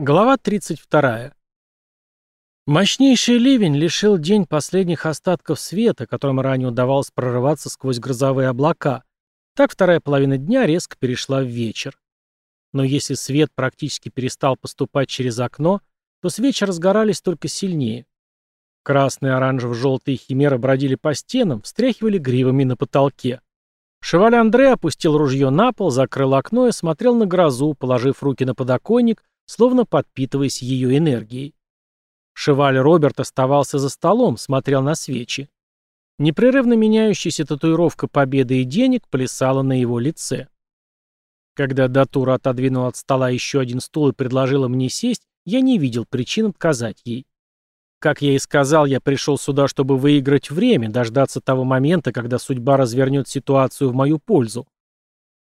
Глава 32. Мощнейший ливень лишил день последних остатков света, которым ранее удавалось прорываться сквозь грозовые облака. Так вторая половина дня резко перешла в вечер. Но если свет практически перестал поступать через окно, то свечи разгорались только сильнее. Красные, оранжево-желтые химеры бродили по стенам, встряхивали гривами на потолке. Шеваль Андре опустил ружье на пол, закрыл окно и смотрел на грозу, положив руки на подоконник словно подпитываясь ее энергией. Шеваль Роберт оставался за столом, смотрел на свечи. Непрерывно меняющаяся татуировка победы и денег плясала на его лице. Когда Датура отодвинула от стола еще один стул и предложила мне сесть, я не видел причин отказать ей. Как я и сказал, я пришел сюда, чтобы выиграть время, дождаться того момента, когда судьба развернет ситуацию в мою пользу.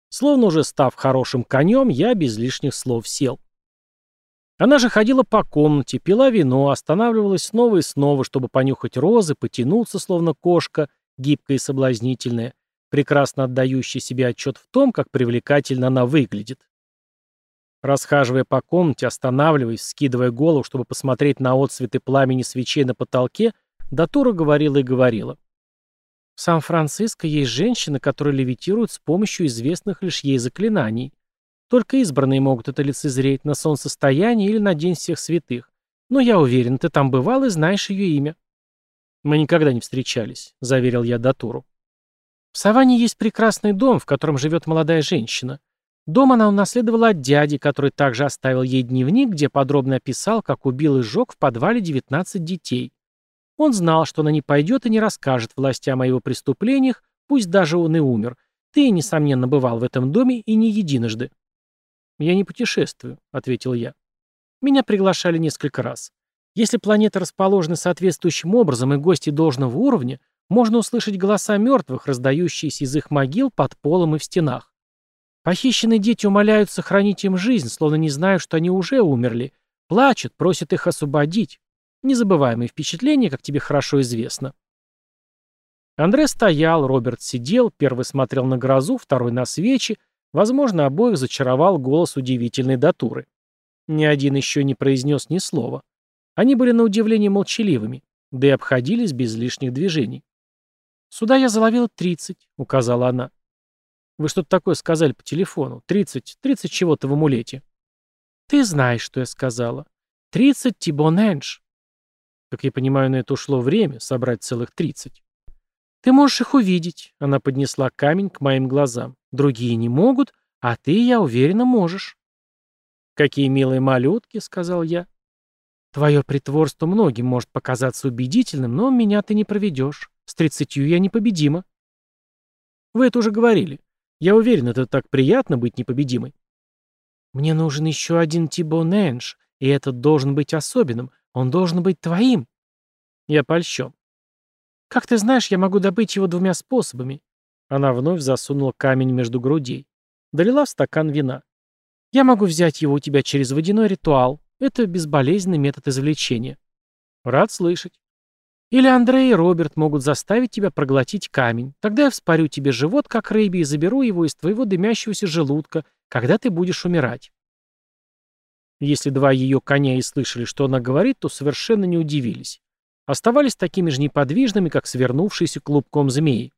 Словно уже став хорошим конем, я без лишних слов сел. Она же ходила по комнате, пила вино, останавливалась снова и снова, чтобы понюхать розы, потянуться, словно кошка, гибкая и соблазнительная, прекрасно отдающая себе отчет в том, как привлекательно она выглядит. Расхаживая по комнате, останавливаясь, скидывая голову, чтобы посмотреть на отцветы пламени свечей на потолке, Датура говорила и говорила. В Сан-Франциско есть женщины, которые левитируют с помощью известных лишь ей заклинаний. Только избранные могут это лицезреть на солнцестоянии или на День всех святых. Но я уверен, ты там бывал и знаешь ее имя. Мы никогда не встречались, заверил я Датуру. В Саванне есть прекрасный дом, в котором живет молодая женщина. Дом она унаследовала от дяди, который также оставил ей дневник, где подробно описал, как убил и сжег в подвале 19 детей. Он знал, что она не пойдет и не расскажет властям о его преступлениях, пусть даже он и умер. Ты, несомненно, бывал в этом доме и не единожды. «Я не путешествую», — ответил я. «Меня приглашали несколько раз. Если планета расположена соответствующим образом и гости должного уровня, можно услышать голоса мертвых, раздающиеся из их могил под полом и в стенах. Похищенные дети умоляют сохранить им жизнь, словно не знают, что они уже умерли. Плачут, просят их освободить. Незабываемые впечатления, как тебе хорошо известно. Андре стоял, Роберт сидел, первый смотрел на грозу, второй на свечи, Возможно, обоих зачаровал голос удивительной датуры. Ни один еще не произнес ни слова. Они были на удивление молчаливыми, да и обходились без лишних движений. «Сюда я заловила тридцать», — указала она. «Вы что-то такое сказали по телефону. Тридцать, тридцать чего-то в амулете». «Ты знаешь, что я сказала. Тридцать тибоненш». Как я понимаю, на это ушло время, собрать целых тридцать. «Ты можешь их увидеть», — она поднесла камень к моим глазам. «Другие не могут, а ты, я уверена, можешь». «Какие милые малютки», — сказал я. «Твое притворство многим может показаться убедительным, но меня ты не проведешь. С тридцатью я непобедима». «Вы это уже говорили. Я уверен, это так приятно быть непобедимой». «Мне нужен еще один Тибо Энж, и этот должен быть особенным. Он должен быть твоим». «Я польщен. «Как ты знаешь, я могу добыть его двумя способами». Она вновь засунула камень между грудей. Долила стакан вина. «Я могу взять его у тебя через водяной ритуал. Это безболезненный метод извлечения». «Рад слышать». Или Андрей и Роберт могут заставить тебя проглотить камень. Тогда я вспорю тебе живот, как рыбе, и заберу его из твоего дымящегося желудка, когда ты будешь умирать. Если два ее коня и слышали, что она говорит, то совершенно не удивились оставались такими же неподвижными, как свернувшиеся клубком змеи.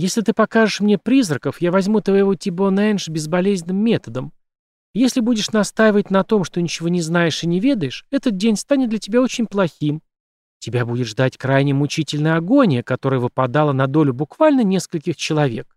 «Если ты покажешь мне призраков, я возьму твоего Тибона Энж безболезненным методом. Если будешь настаивать на том, что ничего не знаешь и не ведаешь, этот день станет для тебя очень плохим. Тебя будет ждать крайне мучительная агония, которая выпадала на долю буквально нескольких человек.